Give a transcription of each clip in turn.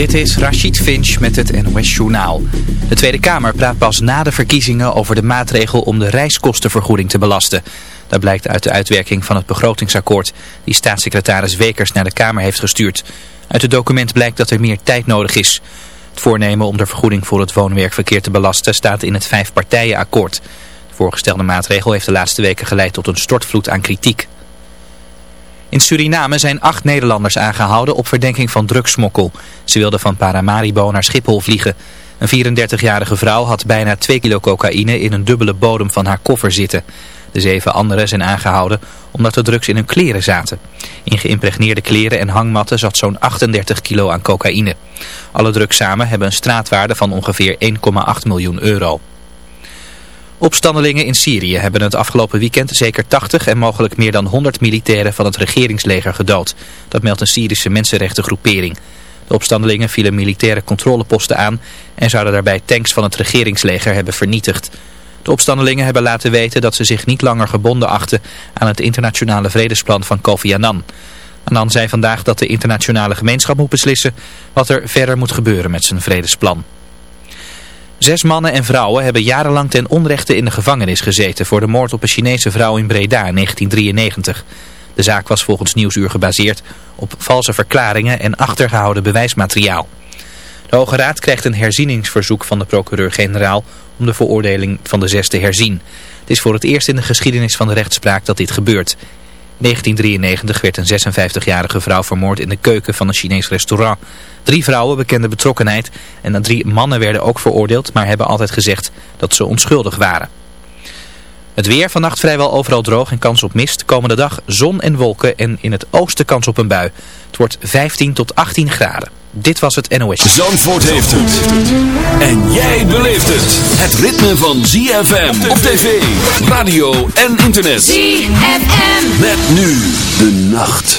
Dit is Rachid Finch met het NOS Journaal. De Tweede Kamer praat pas na de verkiezingen over de maatregel om de reiskostenvergoeding te belasten. Dat blijkt uit de uitwerking van het begrotingsakkoord die staatssecretaris Wekers naar de Kamer heeft gestuurd. Uit het document blijkt dat er meer tijd nodig is. Het voornemen om de vergoeding voor het woonwerkverkeer te belasten staat in het vijfpartijenakkoord. De voorgestelde maatregel heeft de laatste weken geleid tot een stortvloed aan kritiek. In Suriname zijn acht Nederlanders aangehouden op verdenking van drugsmokkel. Ze wilden van Paramaribo naar Schiphol vliegen. Een 34-jarige vrouw had bijna 2 kilo cocaïne in een dubbele bodem van haar koffer zitten. De zeven anderen zijn aangehouden omdat de drugs in hun kleren zaten. In geïmpregneerde kleren en hangmatten zat zo'n 38 kilo aan cocaïne. Alle drugs samen hebben een straatwaarde van ongeveer 1,8 miljoen euro. Opstandelingen in Syrië hebben het afgelopen weekend zeker 80 en mogelijk meer dan 100 militairen van het regeringsleger gedood. Dat meldt een Syrische mensenrechtengroepering. De opstandelingen vielen militaire controleposten aan en zouden daarbij tanks van het regeringsleger hebben vernietigd. De opstandelingen hebben laten weten dat ze zich niet langer gebonden achten aan het internationale vredesplan van Kofi Annan. Annan zei vandaag dat de internationale gemeenschap moet beslissen wat er verder moet gebeuren met zijn vredesplan. Zes mannen en vrouwen hebben jarenlang ten onrechte in de gevangenis gezeten voor de moord op een Chinese vrouw in Breda in 1993. De zaak was volgens Nieuwsuur gebaseerd op valse verklaringen en achtergehouden bewijsmateriaal. De Hoge Raad krijgt een herzieningsverzoek van de procureur-generaal om de veroordeling van de zes te herzien. Het is voor het eerst in de geschiedenis van de rechtspraak dat dit gebeurt. 1993 werd een 56-jarige vrouw vermoord in de keuken van een Chinees restaurant. Drie vrouwen bekenden betrokkenheid en drie mannen werden ook veroordeeld, maar hebben altijd gezegd dat ze onschuldig waren. Het weer vannacht vrijwel overal droog en kans op mist. Komende dag zon en wolken en in het oosten kans op een bui. Het wordt 15 tot 18 graden. Dit was het NOS. Zandvoort heeft het. En jij beleeft het. Het ritme van ZFM op tv, radio en internet. ZFM. Met nu de nacht.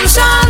黄沙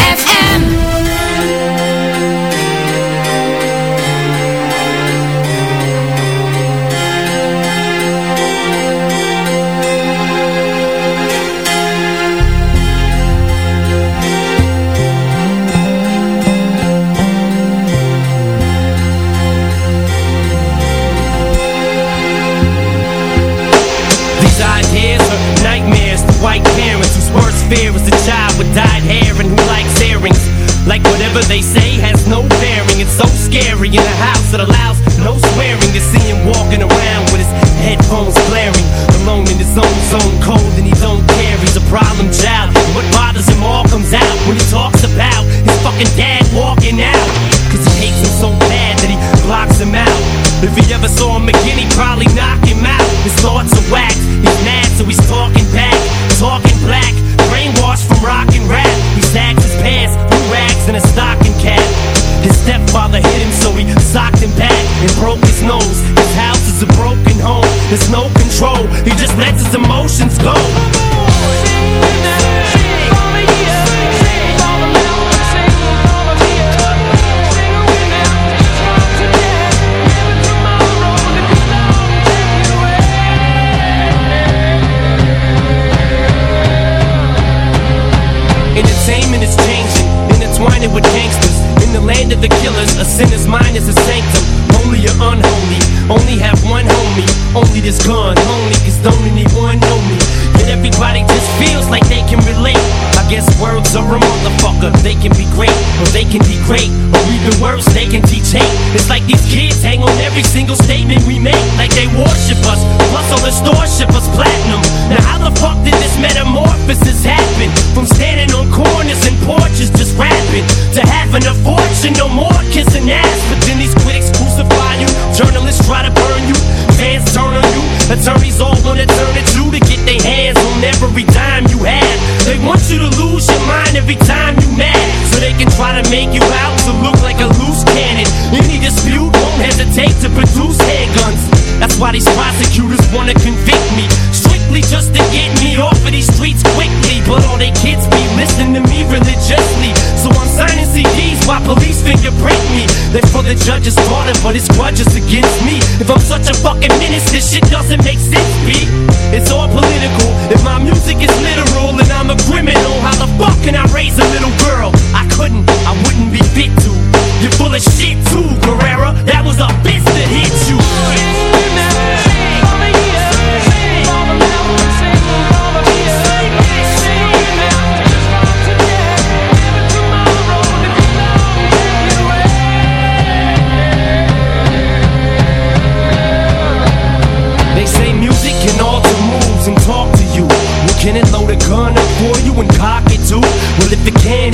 Every time you mad. So they can try to make you out to look like a loose cannon. Any dispute won't hesitate to produce handguns. That's why these prosecutors wanna convict me. Strictly just to get me off of these streets quickly. But all they kids be listening to me religiously. So I'm signing CDs while police fingerprint me. They for the judge's order, but it's grudges against me. If I'm such a fucking menace, this shit doesn't make sense, B. It's all political. If my music is literal and I'm a criminal, how the fuck can I raise a little girl? I couldn't, I wouldn't be fit to. You're full of shit too, Guerrera. That was a bitch that hit you. Cock it too? Well, if it can,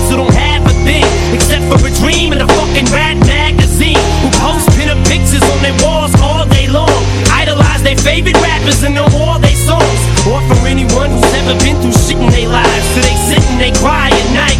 who don't have a thing except for a dream and a fucking rat magazine. Who post pinup pictures on their walls all day long. Idolize their favorite rappers and know all their songs. Or for anyone who's ever been through shit in their lives. So they sit and they cry at night,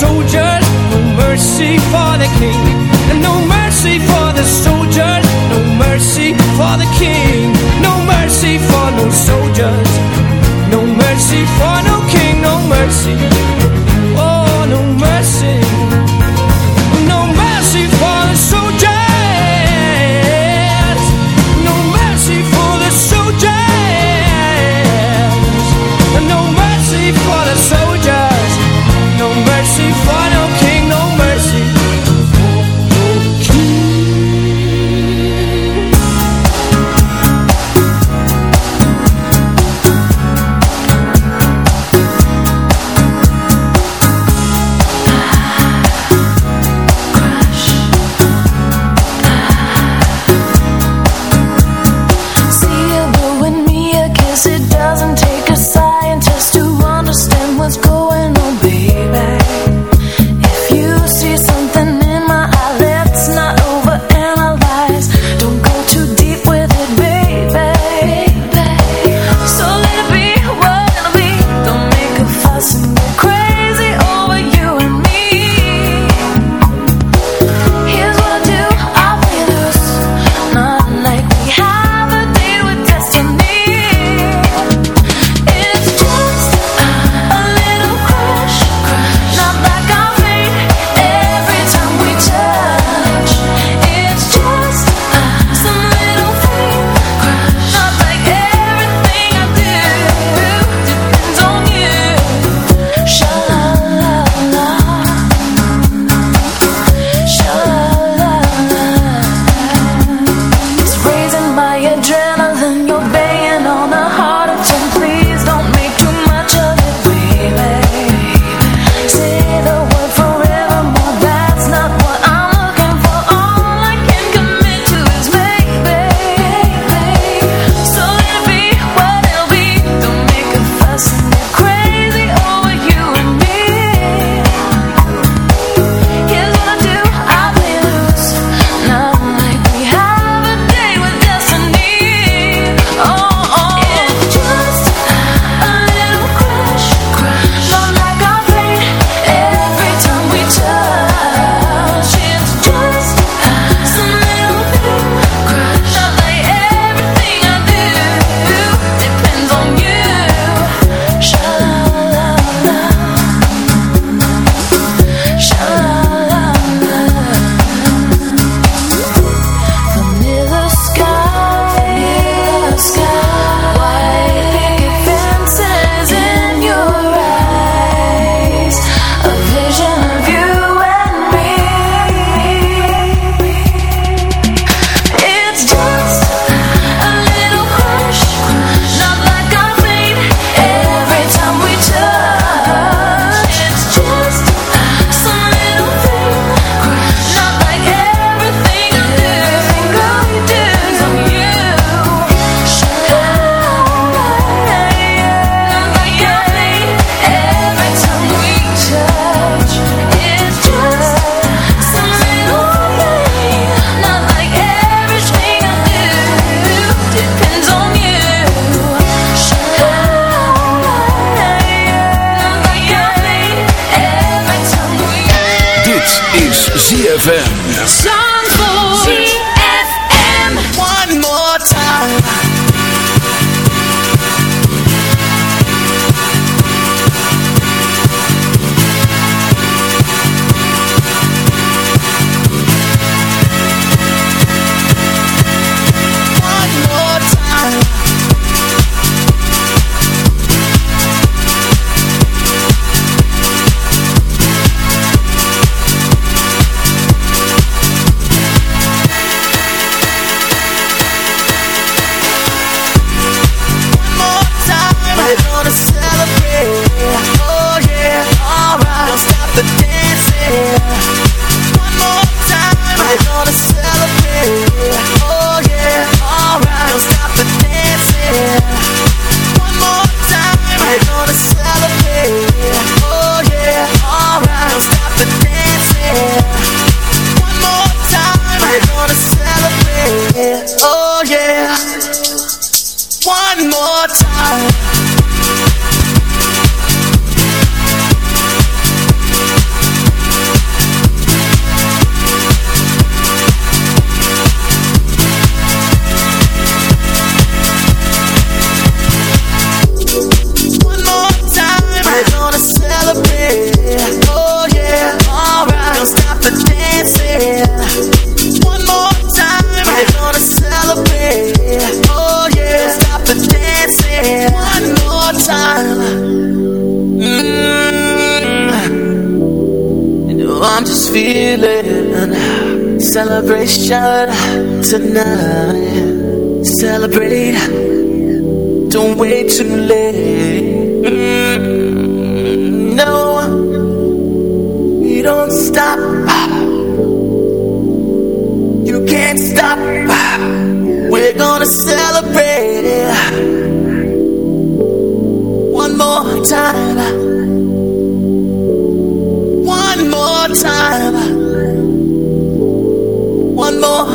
soldiers. No mercy for the king.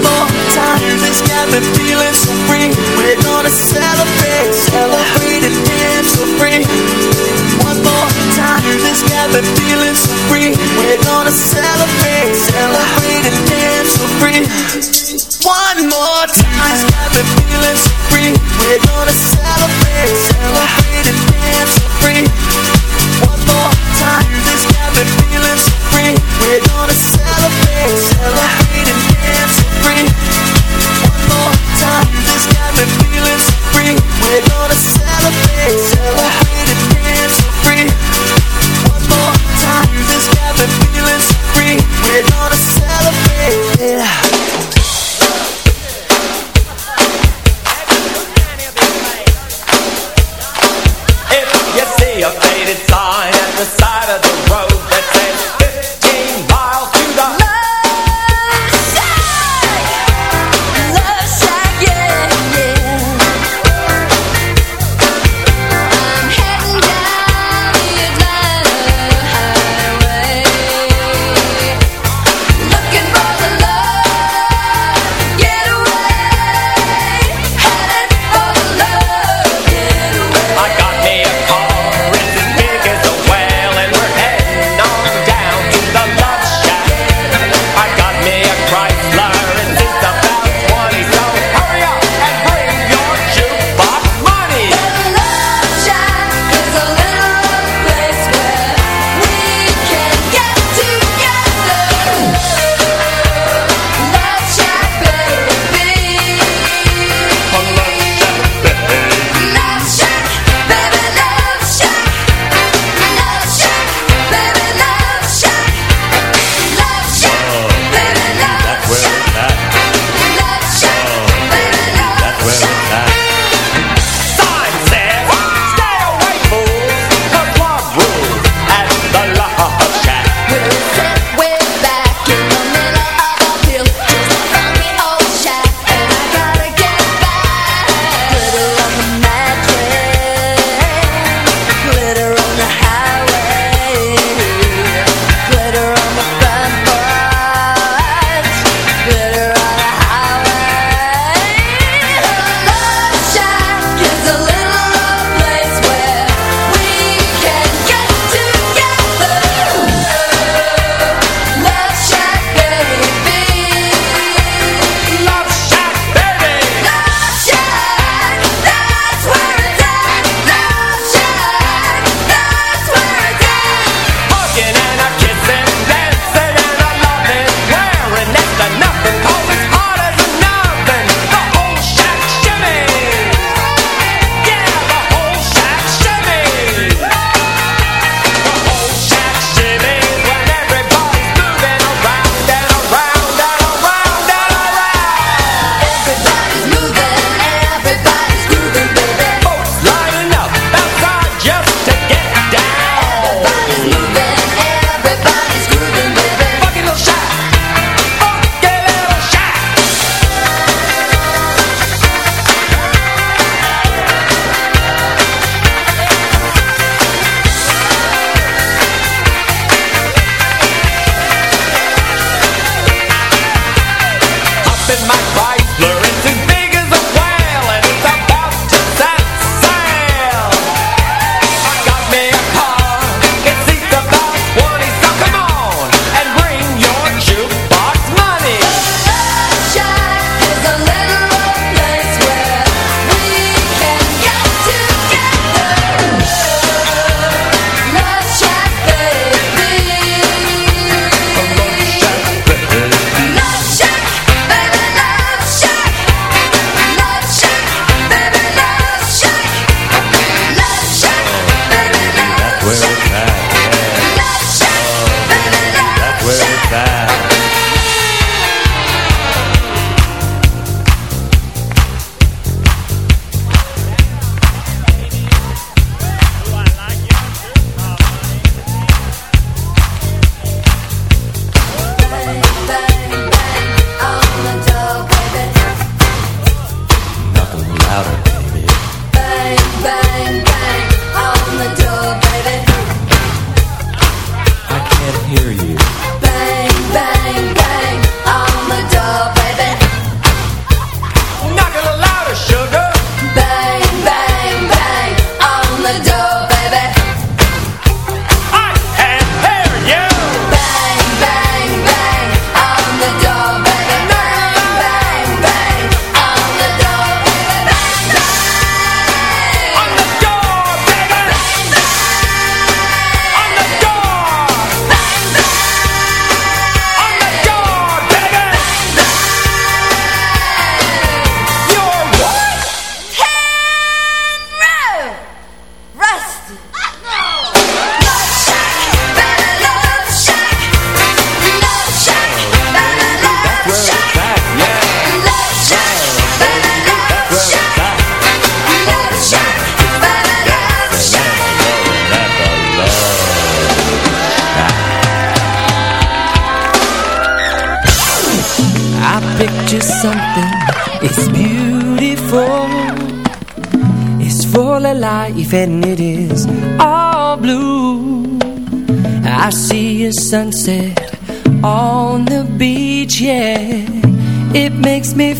One more time. Got me feeling so free. We're gonna celebrate, celebrate and dance so free. One more time. Music's got me feeling so free. We're gonna celebrate, celebrate and dance so free. One more time. Music's got me feeling so free. We're gonna celebrate, celebrate and dance free. One more time. Got me feeling so free. We're gonna celebrate, celebrate